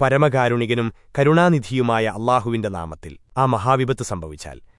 പരമകാരുണികനും കരുണാനിധിയുമായ അള്ളാഹുവിന്റെ നാമത്തിൽ ആ മഹാവിപത്ത് സംഭവിച്ചാൽ